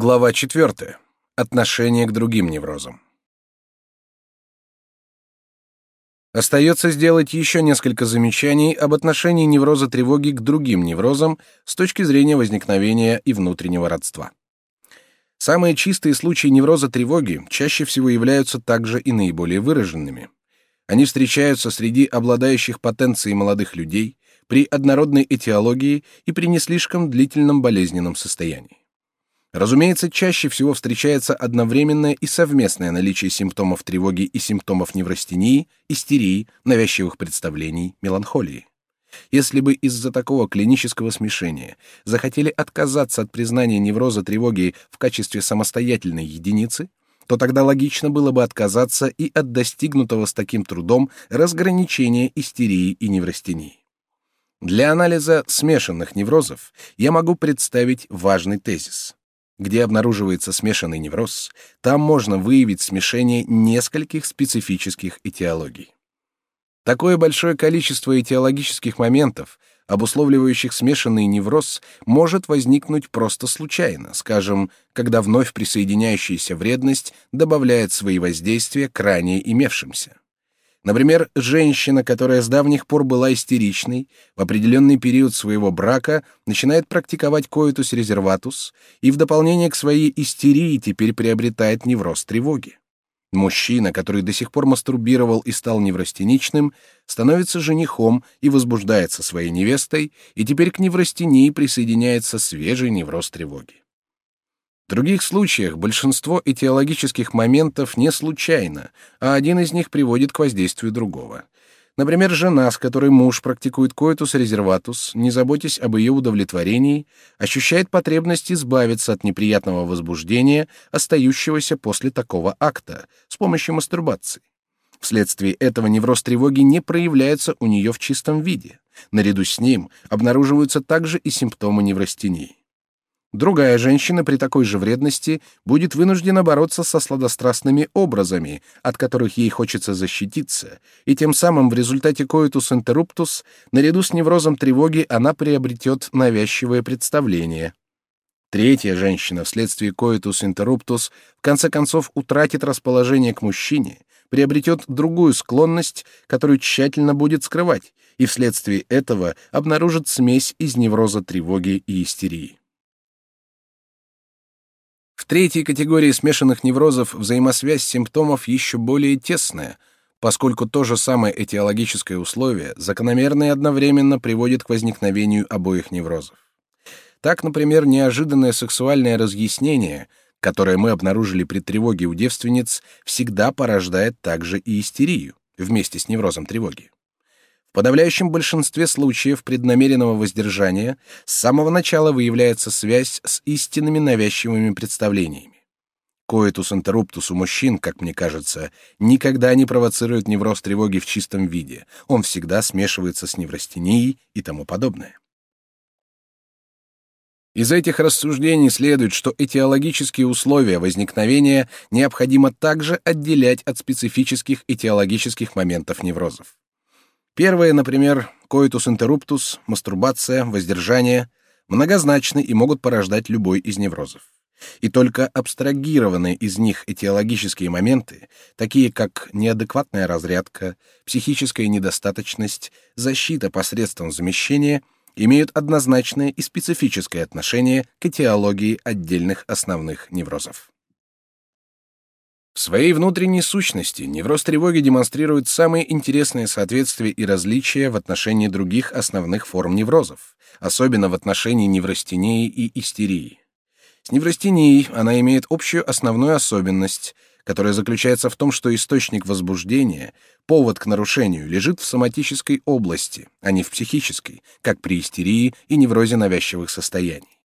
Глава 4. Отношение к другим неврозам. Остается сделать еще несколько замечаний об отношении невроза тревоги к другим неврозам с точки зрения возникновения и внутреннего родства. Самые чистые случаи невроза тревоги чаще всего являются также и наиболее выраженными. Они встречаются среди обладающих потенцией молодых людей, при однородной этиологии и при не слишком длительном болезненном состоянии. Разумеется, чаще всего встречается одновременное и совместное наличие симптомов тревоги и симптомов неврастении, истерии, навязчивых представлений, меланхолии. Если бы из-за такого клинического смешения захотели отказаться от признания невроза тревоги в качестве самостоятельной единицы, то тогда логично было бы отказаться и от достигнутого с таким трудом разграничения истерии и неврастении. Для анализа смешанных неврозов я могу представить важный тезис. Где обнаруживается смешанный невроз, там можно выявить смешение нескольких специфических этиологий. Такое большое количество этиологических моментов, обусловливающих смешанный невроз, может возникнуть просто случайно, скажем, когда вновь присоединяющаяся вредность добавляет свои воздействия к ранее имевшимся. Например, женщина, которая с давних пор была истеричной, в определенный период своего брака начинает практиковать коитус резерватус и в дополнение к своей истерии теперь приобретает невроз тревоги. Мужчина, который до сих пор мастурбировал и стал неврастеничным, становится женихом и возбуждается своей невестой, и теперь к неврастении присоединяется свежий невроз тревоги. В других случаях большинство этиологических моментов не случайно, а один из них приводит к воздействию другого. Например, жена, с которой муж практикует коитус резерватус, не заботясь об ее удовлетворении, ощущает потребность избавиться от неприятного возбуждения, остающегося после такого акта, с помощью мастурбации. Вследствие этого невроз тревоги не проявляется у нее в чистом виде. Наряду с ним обнаруживаются также и симптомы неврастении. Другая женщина при такой же вредности будет вынуждена бороться со сладострастными образами, от которых ей хочется защититься, и тем самым в результате коитус интерруптус, наряду с неврозом тревоги, она приобретет навязчивое представление. Третья женщина вследствие коитус интерруптус в конце концов утратит расположение к мужчине, приобретет другую склонность, которую тщательно будет скрывать, и вследствие этого обнаружит смесь из невроза тревоги и истерии. В третьей категории смешанных неврозов взаимосвязь симптомов еще более тесная, поскольку то же самое этиологическое условие закономерно и одновременно приводит к возникновению обоих неврозов. Так, например, неожиданное сексуальное разъяснение, которое мы обнаружили при тревоге у девственниц, всегда порождает также и истерию вместе с неврозом тревоги. Подавляющем большинстве случаев преднамеренного воздержания с самого начала выявляется связь с истинными навязчивыми представлениями. Коитус интерруптус у мужчин, как мне кажется, никогда не провоцирует невроз тревоги в чистом виде. Он всегда смешивается с неврастенией и тому подобное. Из этих рассуждений следует, что этиологические условия возникновения необходимо также отделять от специфических этиологических моментов неврозов. Первые, например, коитус интерруптус, мастурбация, воздержание, многозначны и могут порождать любой из неврозов. И только абстрагированные из них этиологические моменты, такие как неадекватная разрядка, психическая недостаточность, защита посредством замещения, имеют однозначное и специфическое отношение к этиологии отдельных основных неврозов. В своей внутренней сущности невроз тревоги демонстрирует самые интересные соответствия и различия в отношении других основных форм неврозов, особенно в отношении неврастении и истерии. С неврастенией она имеет общую основную особенность, которая заключается в том, что источник возбуждения, повод к нарушению, лежит в соматической области, а не в психической, как при истерии и неврозе навязчивых состояний.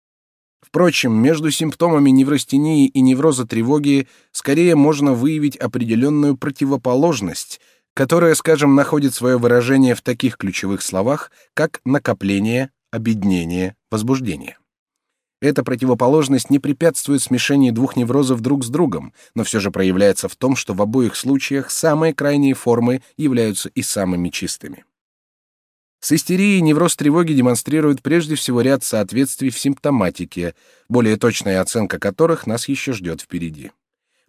Впрочем, между симптомами неврастении и невроза тревоги скорее можно выявить определенную противоположность, которая, скажем, находит свое выражение в таких ключевых словах, как накопление, обеднение, возбуждение. Эта противоположность не препятствует смешению двух неврозов друг с другом, но все же проявляется в том, что в обоих случаях самые крайние формы являются и самыми чистыми. С истерией невроз тревоги демонстрирует прежде всего ряд соответствий в симптоматике, более точная оценка которых нас еще ждет впереди.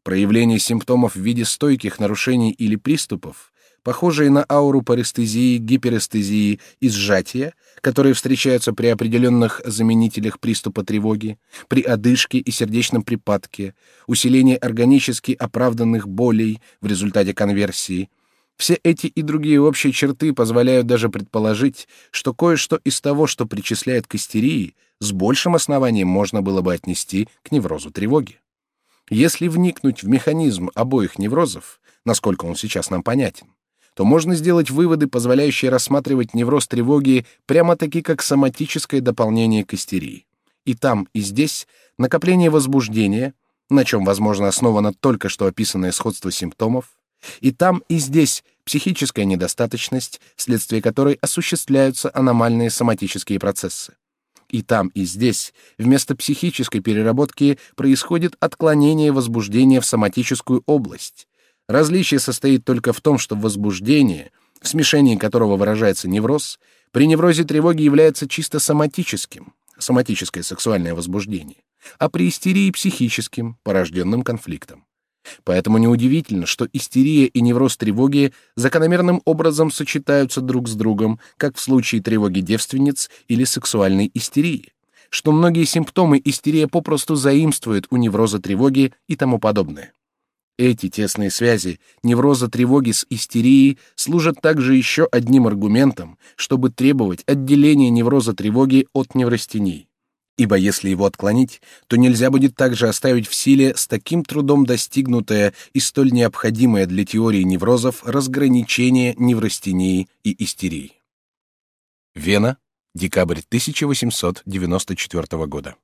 Проявление симптомов в виде стойких нарушений или приступов, похожие на ауру парестезии, гиперестезии и сжатия, которые встречаются при определенных заменителях приступа тревоги, при одышке и сердечном припадке, усиление органически оправданных болей в результате конверсии – все эти и другие общие черты позволяют даже предположить, что кое-что из того, что причисляет к истерии, с большим основанием можно было бы отнести к неврозу тревоги. Если вникнуть в механизм обоих неврозов, насколько он сейчас нам понятен, то можно сделать выводы, позволяющие рассматривать невроз тревоги прямо-таки как соматическое дополнение к истерии. И там, и здесь накопление возбуждения, на чем, возможно, основано только что описанное сходство симптомов, и там, и здесь психическая недостаточность, вследствие которой осуществляются аномальные соматические процессы. И там, и здесь вместо психической переработки происходит отклонение возбуждения в соматическую область. Различие состоит только в том, что возбуждение, в смешении которого выражается невроз, при неврозе тревоги является чисто соматическим, соматическое сексуальное возбуждение, а при истерии психическим, порожденным конфликтом. Поэтому неудивительно, что истерия и невроз тревоги закономерным образом сочетаются друг с другом, как в случае тревоги девственниц или сексуальной истерии, что многие симптомы истерия попросту заимствует у невроза тревоги и тому подобное. Эти тесные связи невроза тревоги с истерией служат также еще одним аргументом, чтобы требовать отделения невроза тревоги от неврастении ибо если его отклонить, то нельзя будет также оставить в силе с таким трудом достигнутое и столь необходимое для теории неврозов разграничение неврастении и истерии. Вена, декабрь 1894 года.